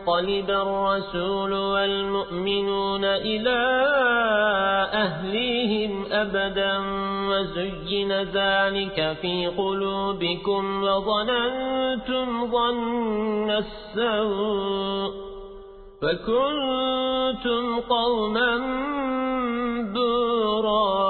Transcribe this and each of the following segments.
ينقلب الرسول والمؤمنون إلى أهليهم أبدا وزين ذلك في قلوبكم وظننتم ظن السوء فكنتم قوما بورا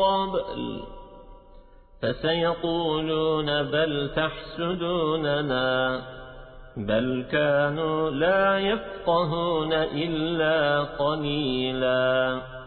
قبل فسيقولون بل تحسدوننا بل كانوا لا يفقهون إلا قليلاً